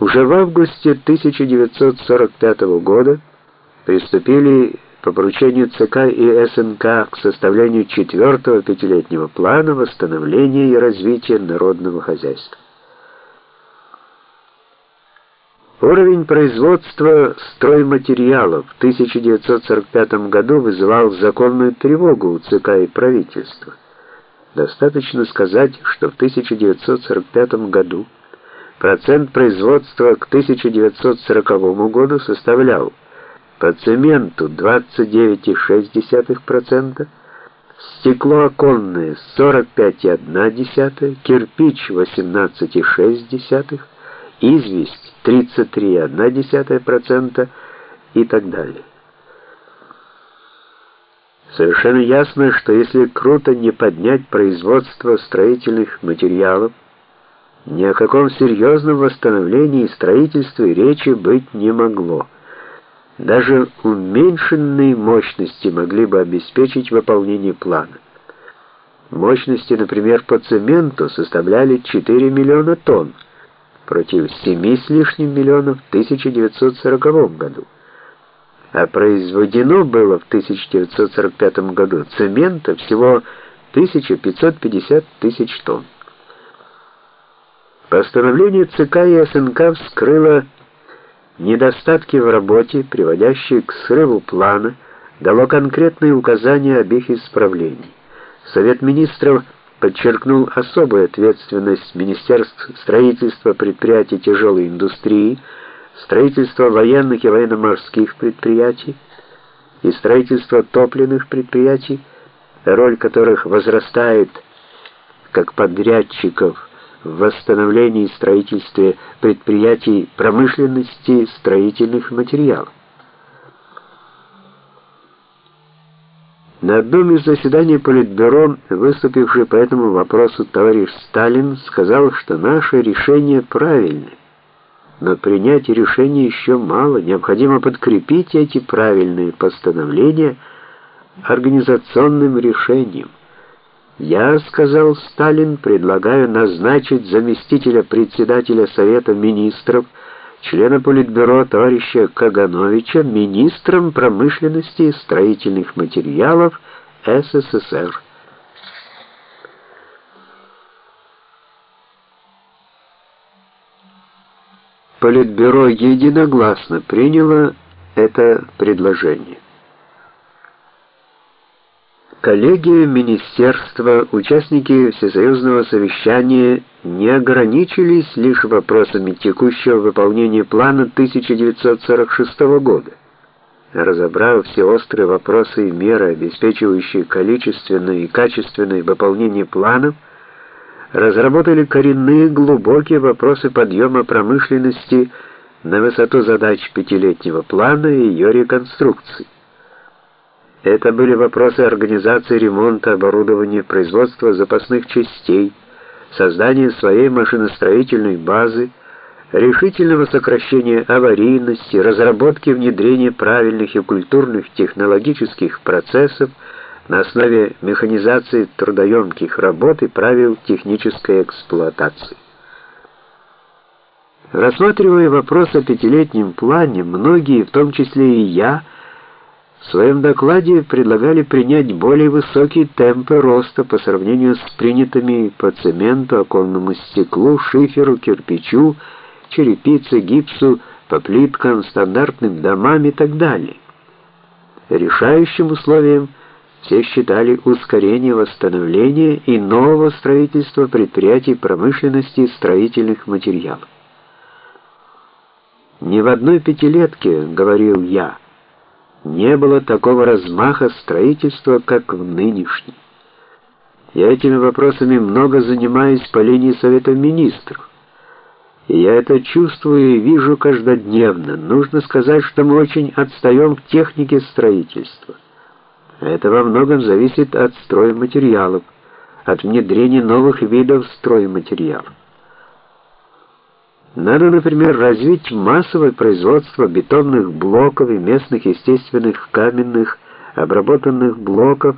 Уже в августе 1945 года приступили по поручению ЦК и СНК к составлению четвертого пятилетнего плана восстановления и развития народного хозяйства. Уровень производства стройматериалов в 1945 году вызывал законную тревогу у ЦК и правительства. Достаточно сказать, что в 1945 году Процент производства к 1940 году составлял по цементу 29,6%, стекло оконное 45,1%, кирпич 18,6%, известь 33,1% и так далее. Совершенно ясно, что если круто не поднять производство строительных материалов, ни о каком серьезном восстановлении и строительстве речи быть не могло. Даже уменьшенные мощности могли бы обеспечить выполнение плана. Мощности, например, по цементу составляли 4 миллиона тонн против 7 с лишним миллионов в 1940 году. А произведено было в 1945 году цемента всего 1550 тысяч тонн. Постановление ЦК и СНК вскрыло недостатки в работе, приводящие к срыву плана, дало конкретные указания об их исправлении. Совет министров подчеркнул особую ответственность Министерств строительства предприятий тяжелой индустрии, строительства военных и военно-морских предприятий и строительства топливных предприятий, роль которых возрастает как подрядчиков в восстановлении и строительстве предприятий промышленности строительных материалов. На одном из заседаний Политбюро, выступивший по этому вопросу товарищ Сталин, сказал, что наше решение правильное. Но принять решение еще мало, необходимо подкрепить эти правильные постановления организационным решением. Я, сказал Сталин, предлагаю назначить заместителя председателя Совета министров, члена Политбюро товарища Кагановича министром промышленности и строительных материалов СССР. Политбюро единогласно приняло это предложение. Коллегия министерства, участники всесоюзного совещания не ограничились лишь вопросами текущего выполнения плана 1946 года. Разобрав все острые вопросы и меры, обеспечивающие количественное и качественное выполнение планов, разработали коренные глубокие вопросы подъема промышленности на высоту задач пятилетнего плана и ее реконструкции. Это были вопросы организации ремонта, оборудования, производства запасных частей, создания своей машиностроительной базы, решительного сокращения аварийности, разработки внедрения правильных и культурных технологических процессов на основе механизации трудоемких работ и правил технической эксплуатации. Рассматривая вопрос о пятилетнем плане, многие, в том числе и я, в своем докладе предлагали принять более высокие темпы роста по сравнению с принятыми по цементу, оконному стеклу, шиферу, кирпичу, черепице, гипсу, по плиткам, стандартным домам и так далее. Решающим условием все считали ускорение восстановления и нового строительства предприятий промышленности и строительных материалов. «Ни в одной пятилетке, — говорил я, — не было такого размаха строительства, как в нынешнем. Я этими вопросами много занимаюсь по линии Совета Министров. И я это чувствую и вижу каждодневно. Нужно сказать, что мы очень отстаем в технике строительства. Это во многом зависит от стройматериалов, от внедрения новых видов стройматериалов. Надо, например, развить массовое производство бетонных блоков и местных естественных каменных обработанных блоков,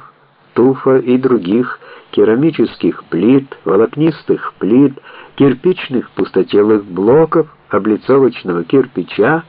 туфа и других керамических плит, волокнистых плит, кирпичных пустотелых блоков, облицовочного кирпича,